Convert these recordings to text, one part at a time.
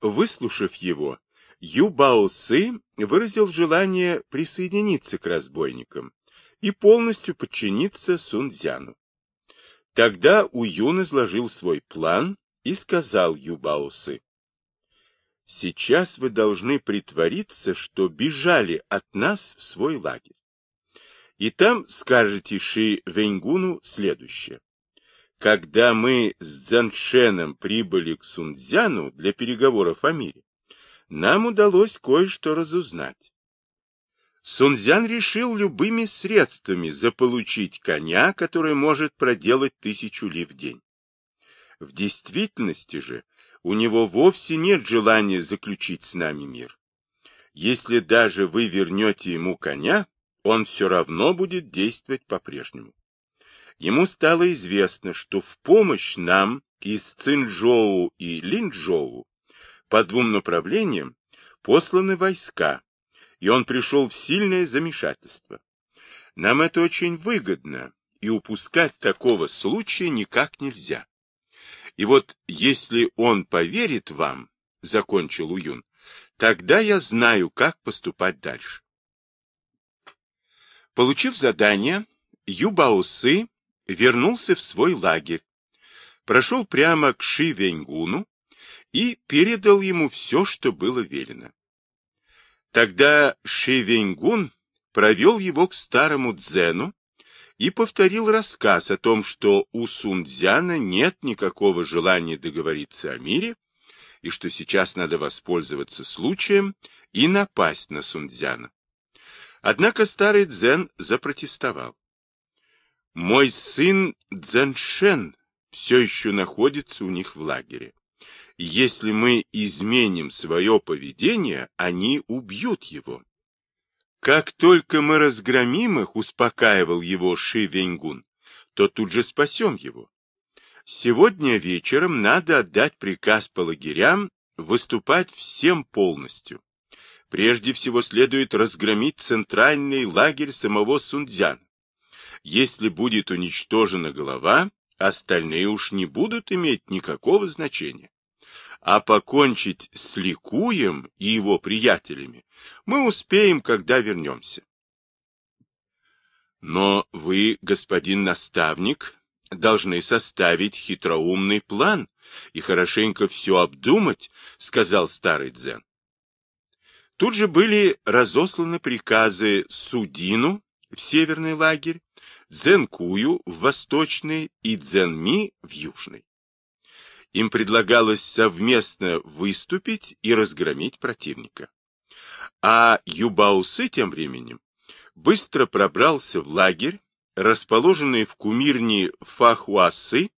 Выслушав его, Ю Бао Сы выразил желание присоединиться к разбойникам и полностью подчиниться Сун Цзяну. Тогда Уюн изложил свой план и сказал Ю Бао Сы, «Сейчас вы должны притвориться, что бежали от нас в свой лагерь. И там скажете Ши Веньгуну следующее. Когда мы с Цзяншеном прибыли к Сунцзяну для переговоров о мире, нам удалось кое-что разузнать. Сунцзян решил любыми средствами заполучить коня, который может проделать тысячу ли в день. В действительности же у него вовсе нет желания заключить с нами мир. Если даже вы вернете ему коня, он все равно будет действовать по-прежнему. Ему стало известно, что в помощь нам из Цинчжоу и Линчжоу по двум направлениям посланы войска, и он пришел в сильное замешательство. Нам это очень выгодно, и упускать такого случая никак нельзя. И вот если он поверит вам, — закончил Уюн, — тогда я знаю, как поступать дальше. Получив задание, Юбаусы вернулся в свой лагерь, прошел прямо к Ши Веньгуну и передал ему все, что было велено. Тогда Ши Веньгун провел его к старому дзену и повторил рассказ о том, что у Сунцзяна нет никакого желания договориться о мире, и что сейчас надо воспользоваться случаем и напасть на Сунцзяна. Однако старый дзен запротестовал. Мой сын Дзеншен все еще находится у них в лагере. Если мы изменим свое поведение, они убьют его. Как только мы разгромим их, успокаивал его Ши Веньгун, то тут же спасем его. Сегодня вечером надо отдать приказ по лагерям выступать всем полностью. Прежде всего следует разгромить центральный лагерь самого Сунцзяна. Если будет уничтожена голова, остальные уж не будут иметь никакого значения. А покончить с Ликуем и его приятелями мы успеем, когда вернемся. Но вы, господин наставник, должны составить хитроумный план и хорошенько все обдумать, сказал старый дзен. Тут же были разосланы приказы Судину в северный лагерь, Дзенкую в восточный и Дзенми в южный. Им предлагалось совместно выступить и разгромить противника. А Юбаусы тем временем быстро пробрался в лагерь, расположенный в кумирне Фахуасы,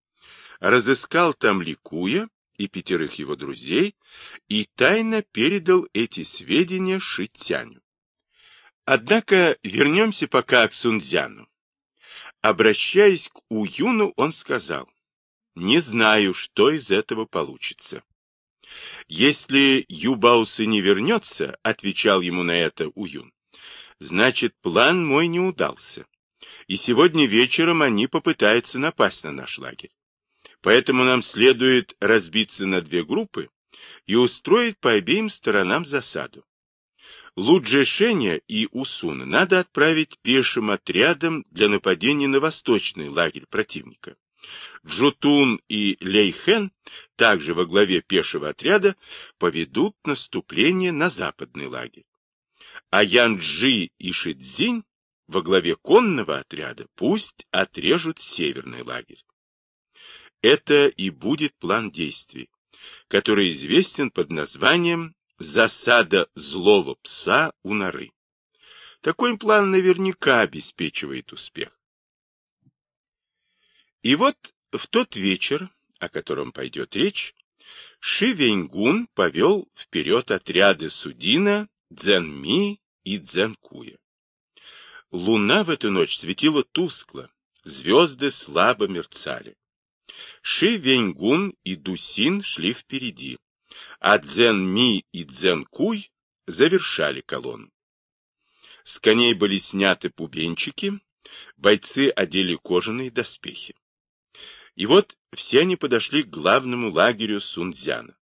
разыскал там Ликуя и пятерых его друзей и тайно передал эти сведения Шитяню. Однако вернемся пока к Сунцзяну. Обращаясь к Уюну, он сказал, «Не знаю, что из этого получится». «Если Юбаусы не вернется», — отвечал ему на это Уюн, «значит, план мой не удался, и сегодня вечером они попытаются напасть на наш лагерь. Поэтому нам следует разбиться на две группы и устроить по обеим сторонам засаду. Луджешеня и Усуна надо отправить пешим отрядом для нападения на восточный лагерь противника. Джутун и Лейхен, также во главе пешего отряда, поведут наступление на западный лагерь. А Янджи и Шидзинь во главе конного отряда пусть отрежут северный лагерь. Это и будет план действий, который известен под названием Засада злого пса у норы. Такой план наверняка обеспечивает успех. И вот в тот вечер, о котором пойдет речь, Ши Веньгун повел вперед отряды Судина, Дзенми и Дзенкуя. Луна в эту ночь светила тускло, звезды слабо мерцали. Ши Веньгун и Дусин шли впереди, а Дзен-Ми и Дзен-Куй завершали колонну. С коней были сняты пубенчики, бойцы одели кожаные доспехи. И вот все они подошли к главному лагерю Сунцзяна.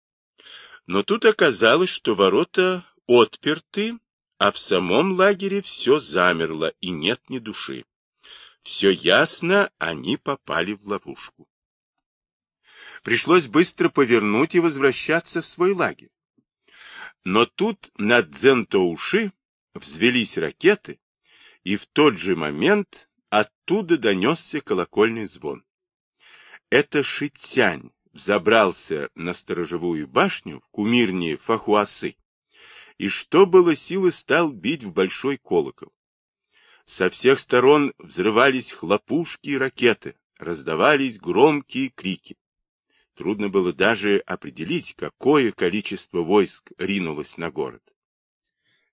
Но тут оказалось, что ворота отперты, а в самом лагере все замерло и нет ни души. Все ясно, они попали в ловушку. Пришлось быстро повернуть и возвращаться в свой лагерь. Но тут над Дзентоуши взвелись ракеты, и в тот же момент оттуда донесся колокольный звон. Это Шитянь взобрался на сторожевую башню в кумирне Фахуасы, и что было силы стал бить в большой колокол. Со всех сторон взрывались хлопушки и ракеты, раздавались громкие крики. Трудно было даже определить, какое количество войск ринулось на город.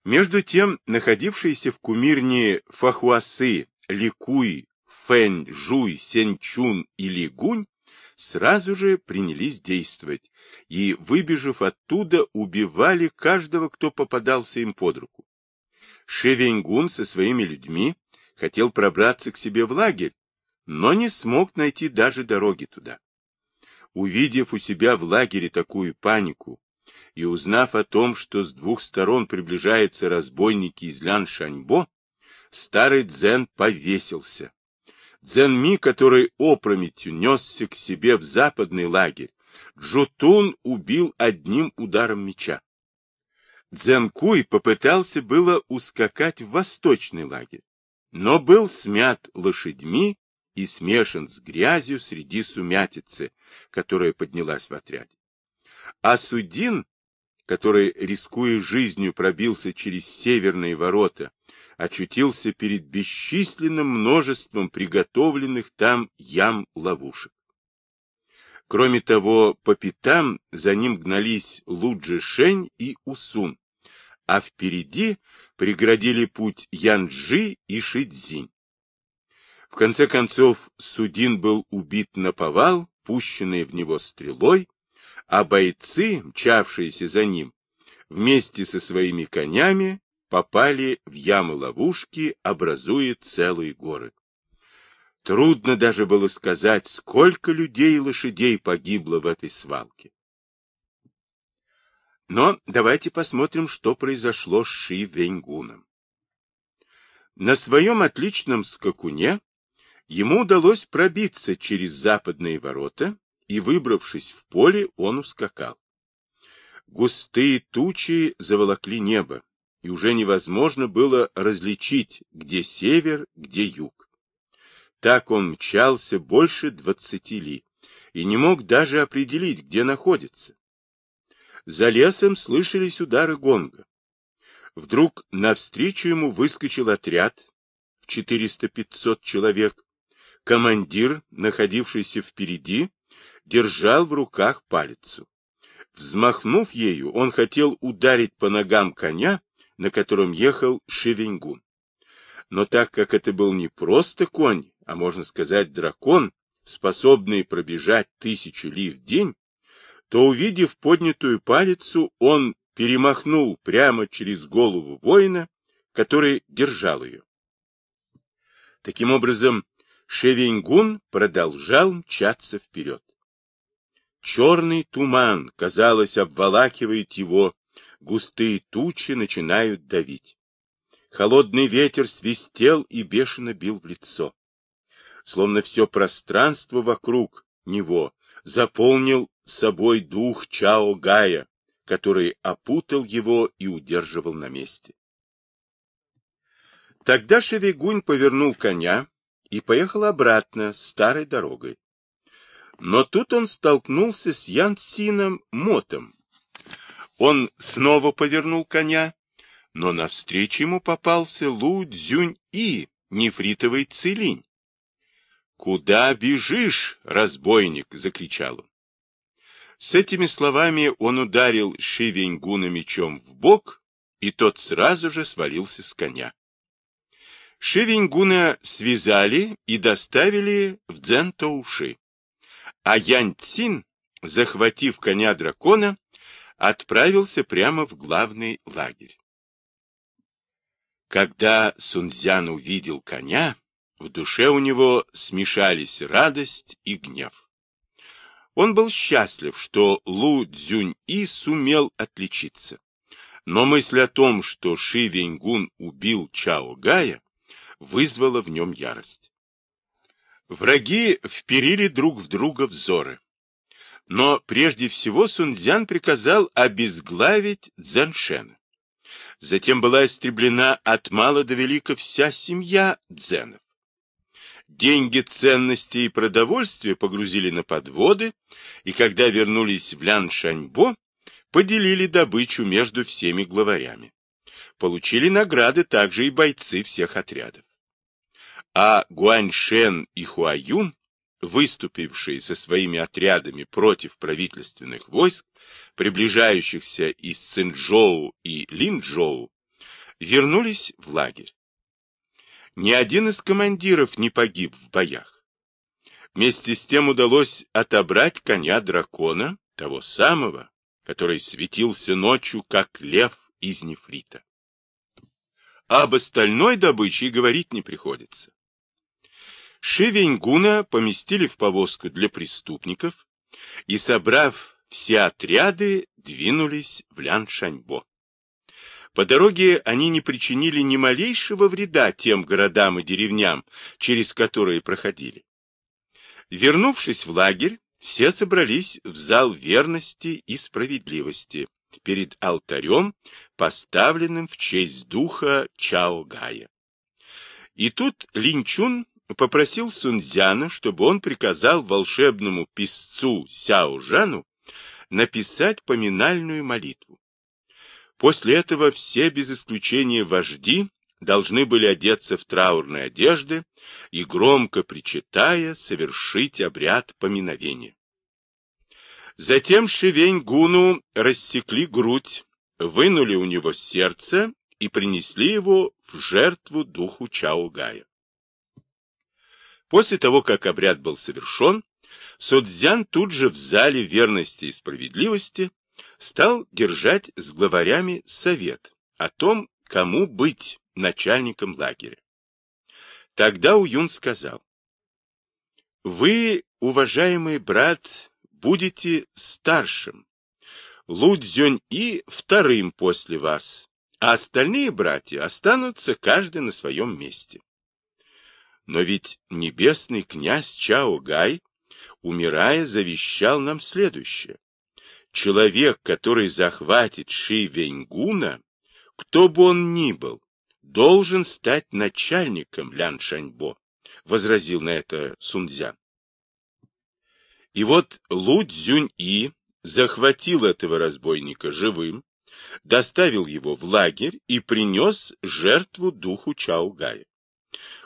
Между тем, находившиеся в кумирне Фахуасы, Ликуй, Фэнь, Жуй, Сенчун и Лигунь сразу же принялись действовать и, выбежав оттуда, убивали каждого, кто попадался им под руку. Шевенгун со своими людьми хотел пробраться к себе в лагерь, но не смог найти даже дороги туда. Увидев у себя в лагере такую панику и узнав о том, что с двух сторон приближаются разбойники из Лян-Шаньбо, старый Дзен повесился. Дзенми, который опрометью несся к себе в западный лагерь, Джутун убил одним ударом меча. Дзенкуй попытался было ускакать в восточный лагерь, но был смят лошадьми и смешан с грязью среди сумятицы, которая поднялась в отряде. А Судин, который, рискуя жизнью, пробился через северные ворота, очутился перед бесчисленным множеством приготовленных там ям-ловушек. Кроме того, по пятам за ним гнались Луджи Шень и Усун, а впереди преградили путь Янджи и Шидзинь. В конце концов, Судин был убит на повал, пущенный в него стрелой, а бойцы, мчавшиеся за ним, вместе со своими конями попали в ямы-ловушки, образуя целые горы. Трудно даже было сказать, сколько людей и лошадей погибло в этой свалке. Но давайте посмотрим, что произошло с Ши Веньгуном. На своем отличном скакуне ему удалось пробиться через западные ворота, и, выбравшись в поле, он ускакал. Густые тучи заволокли небо, и уже невозможно было различить, где север, где юг. Так он мчался больше двадцати ли, и не мог даже определить, где находится. За лесом слышались удары гонга. Вдруг навстречу ему выскочил отряд в 400-500 человек. Командир, находившийся впереди, держал в руках палицу. Взмахнув ею, он хотел ударить по ногам коня, на котором ехал Шевенгун. Но так как это был не просто конь, а можно сказать дракон, способный пробежать тысячу ли в день, то, увидев поднятую палицу, он перемахнул прямо через голову воина, который держал ее. Таким образом, Шевенгун продолжал мчаться вперед. Черный туман, казалось, обволакивает его, густые тучи начинают давить. Холодный ветер свистел и бешено бил в лицо. Словно все пространство вокруг него заполнил собой дух Чао Гая, который опутал его и удерживал на месте. Тогда Шевигунь повернул коня и поехал обратно старой дорогой. Но тут он столкнулся с Янсином Мотом. Он снова повернул коня, но навстречу ему попался Лу Цзюнь-И, нефритовый целинь. «Куда бежишь, разбойник?» — закричал он. С этими словами он ударил Шивеньгуна мечом в бок, и тот сразу же свалился с коня. Шивеньгуна связали и доставили в Дзентоуши, а Янь Цин, захватив коня дракона, отправился прямо в главный лагерь. Когда Сунцзян увидел коня, в душе у него смешались радость и гнев. Он был счастлив, что Лу Цзюнь-И сумел отличиться. Но мысль о том, что Ши Веньгун убил Чао Гая, вызвала в нем ярость. Враги вперили друг в друга взоры. Но прежде всего Сунцзян приказал обезглавить Цзэншена. Затем была истреблена от мала до велика вся семья дзенов. Деньги, ценности и продовольствие погрузили на подводы, и когда вернулись в Ляншаньбо, поделили добычу между всеми главарями. Получили награды также и бойцы всех отрядов. А Гуаньшен и Хуаюн, выступившие со своими отрядами против правительственных войск, приближающихся из Цинчжоу и Линчжоу, вернулись в лагерь. Ни один из командиров не погиб в боях. Вместе с тем удалось отобрать коня дракона, того самого, который светился ночью, как лев из нефрита. Об остальной добыче говорить не приходится. Шивеньгуна поместили в повозку для преступников и, собрав все отряды, двинулись в Ляншаньбо. По дороге они не причинили ни малейшего вреда тем городам и деревням, через которые проходили. Вернувшись в лагерь, все собрались в зал верности и справедливости перед алтарем, поставленным в честь духа Чао Гая. И тут Линчун попросил Сунцзяна, чтобы он приказал волшебному писцу Сяо Жану написать поминальную молитву. После этого все без исключения вожди должны были одеться в траурные одежды и, громко причитая, совершить обряд поминовения. Затем Шивень-Гуну рассекли грудь, вынули у него сердце и принесли его в жертву духу Чао-Гая. После того, как обряд был совершен, Содзян тут же в зале верности и справедливости стал держать с главарями совет о том, кому быть начальником лагеря. Тогда Уюн сказал, «Вы, уважаемый брат, будете старшим, Лудзюнь-И вторым после вас, а остальные братья останутся каждый на своем месте. Но ведь небесный князь Чао Гай, умирая, завещал нам следующее. Человек, который захватит Ши Веньгуна, кто бы он ни был, должен стать начальником Лян Шаньбо, — возразил на это Сунцзян. И вот Лу Цзюнь-И захватил этого разбойника живым, доставил его в лагерь и принес жертву духу Чаугая.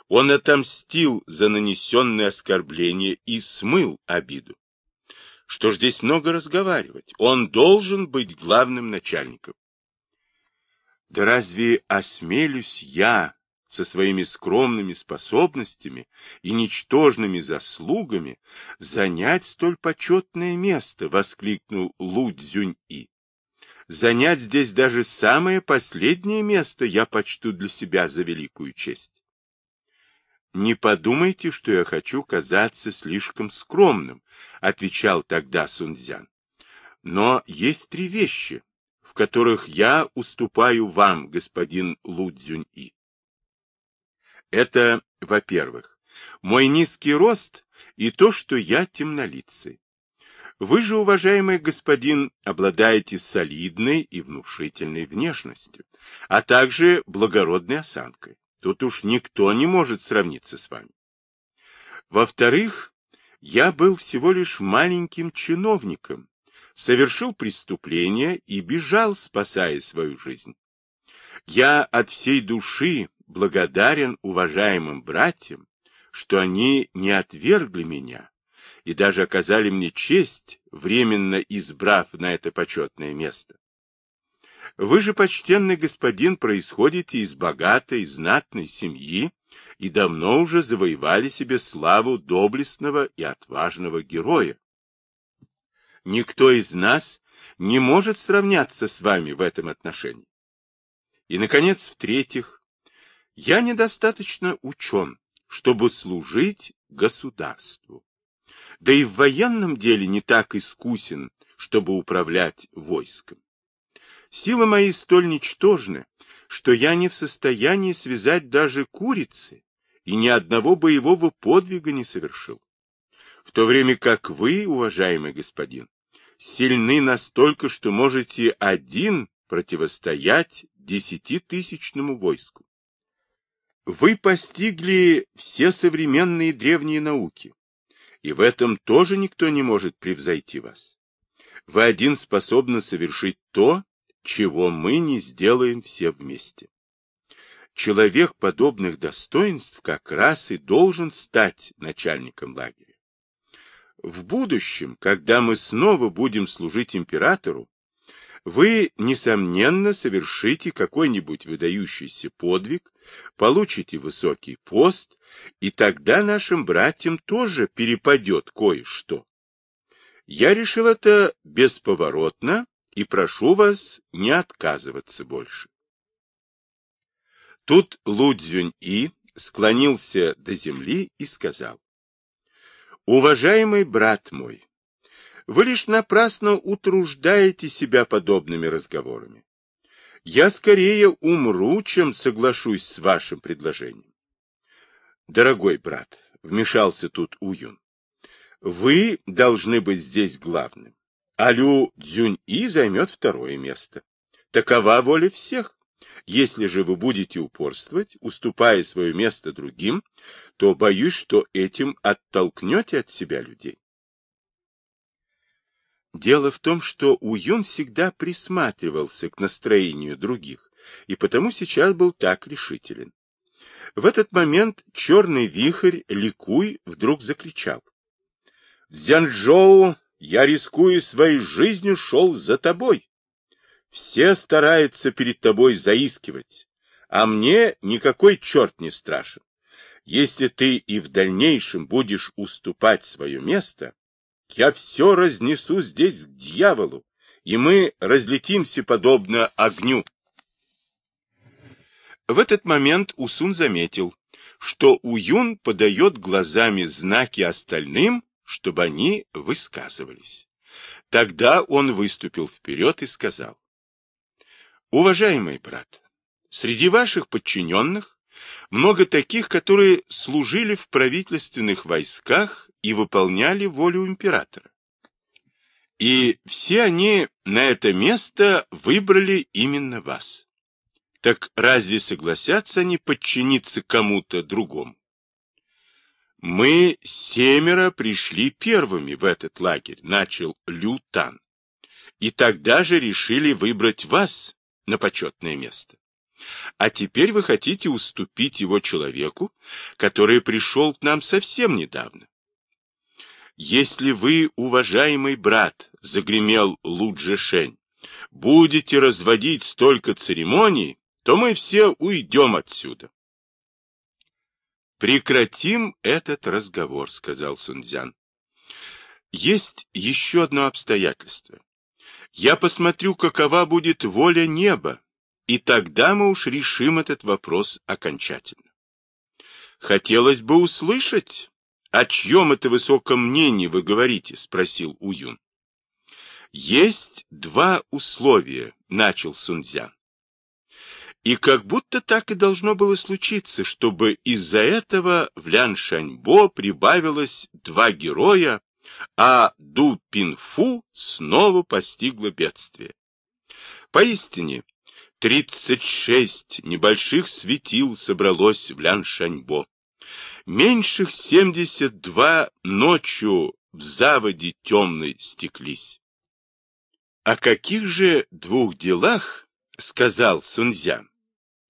Он отомстил за нанесенное оскорбление и смыл обиду. Что ж здесь много разговаривать? Он должен быть главным начальником. Да разве осмелюсь я со своими скромными способностями и ничтожными заслугами занять столь почетное место, — воскликнул Лу Цзюнь-И. Занять здесь даже самое последнее место я почту для себя за великую честь. Не подумайте, что я хочу казаться слишком скромным, — отвечал тогда Сунцзян. Но есть три вещи, в которых я уступаю вам, господин Лу Цзюнь-И. Это, во-первых, мой низкий рост и то, что я темнолицый. Вы же, уважаемый господин, обладаете солидной и внушительной внешностью, а также благородной осанкой. Тут уж никто не может сравниться с вами. Во-вторых, я был всего лишь маленьким чиновником, совершил преступление и бежал, спасая свою жизнь. Я от всей души благодарен уважаемым братьям, что они не отвергли меня и даже оказали мне честь, временно избрав на это почетное место. Вы же, почтенный господин, происходите из богатой, знатной семьи и давно уже завоевали себе славу доблестного и отважного героя. Никто из нас не может сравняться с вами в этом отношении. И, наконец, в-третьих, я недостаточно учен, чтобы служить государству. да и в военном деле не так искусен, чтобы управлять войском. Силы мои столь ничтожны, что я не в состоянии связать даже курицы и ни одного боевого подвига не совершил. В то время как вы, уважаемый господин, сильны настолько, что можете один противостоять десятитысячному войску. Вы постигли все современные древние науки, и в этом тоже никто не может превзойти вас. Вы один способны совершить то, чего мы не сделаем все вместе. Человек подобных достоинств как раз и должен стать начальником лагеря. В будущем, когда мы снова будем служить императору, вы, несомненно, совершите какой-нибудь выдающийся подвиг, получите высокий пост, и тогда нашим братьям тоже перепадет кое-что. Я решил это бесповоротно и прошу вас не отказываться больше. Тут Лудзюнь-И склонился до земли и сказал, «Уважаемый брат мой, вы лишь напрасно утруждаете себя подобными разговорами. Я скорее умру, чем соглашусь с вашим предложением. Дорогой брат, вмешался тут Уюн, вы должны быть здесь главным, а Лю Цзюнь-И займет второе место. Такова воля всех. Если же вы будете упорствовать, уступая свое место другим, то боюсь, что этим оттолкнете от себя людей. Дело в том, что Уюн всегда присматривался к настроению других, и потому сейчас был так решителен. В этот момент черный вихрь Ликуй вдруг закричал. — В Зянчжоу я, рискуя своей жизнью, шел за тобой. Все стараются перед тобой заискивать, а мне никакой черт не страшен. Если ты и в дальнейшем будешь уступать свое место, я все разнесу здесь к дьяволу, и мы разлетимся подобно огню. В этот момент Усун заметил, что Уюн подает глазами знаки остальным, чтобы они высказывались. Тогда он выступил вперед и сказал, «Уважаемый брат, среди ваших подчиненных много таких, которые служили в правительственных войсках и выполняли волю императора. И все они на это место выбрали именно вас. Так разве согласятся они подчиниться кому-то другому? Мы семеро пришли первыми в этот лагерь, начал Лю Тан. И тогда же решили выбрать вас на почетное место. А теперь вы хотите уступить его человеку, который пришел к нам совсем недавно. «Если вы, уважаемый брат, — загремел Луджишень, — будете разводить столько церемоний, то мы все уйдем отсюда». «Прекратим этот разговор», — сказал Сунцзян. «Есть еще одно обстоятельство. Я посмотрю, какова будет воля неба, и тогда мы уж решим этот вопрос окончательно. Хотелось бы услышать, о чьем это высоком мнении вы говорите? — спросил Уюн. — Есть два условия, — начал Сунцзян. И как будто так и должно было случиться, чтобы из-за этого в Ляншаньбо прибавилось два героя, а Ду Пинфу снова постигло бедствие. Поистине, тридцать шесть небольших светил собралось в Ляншаньбо. Меньших семьдесят два ночью в заводе темной стеклись. — О каких же двух делах, — сказал Сунзян, —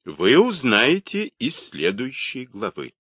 вы узнаете из следующей главы.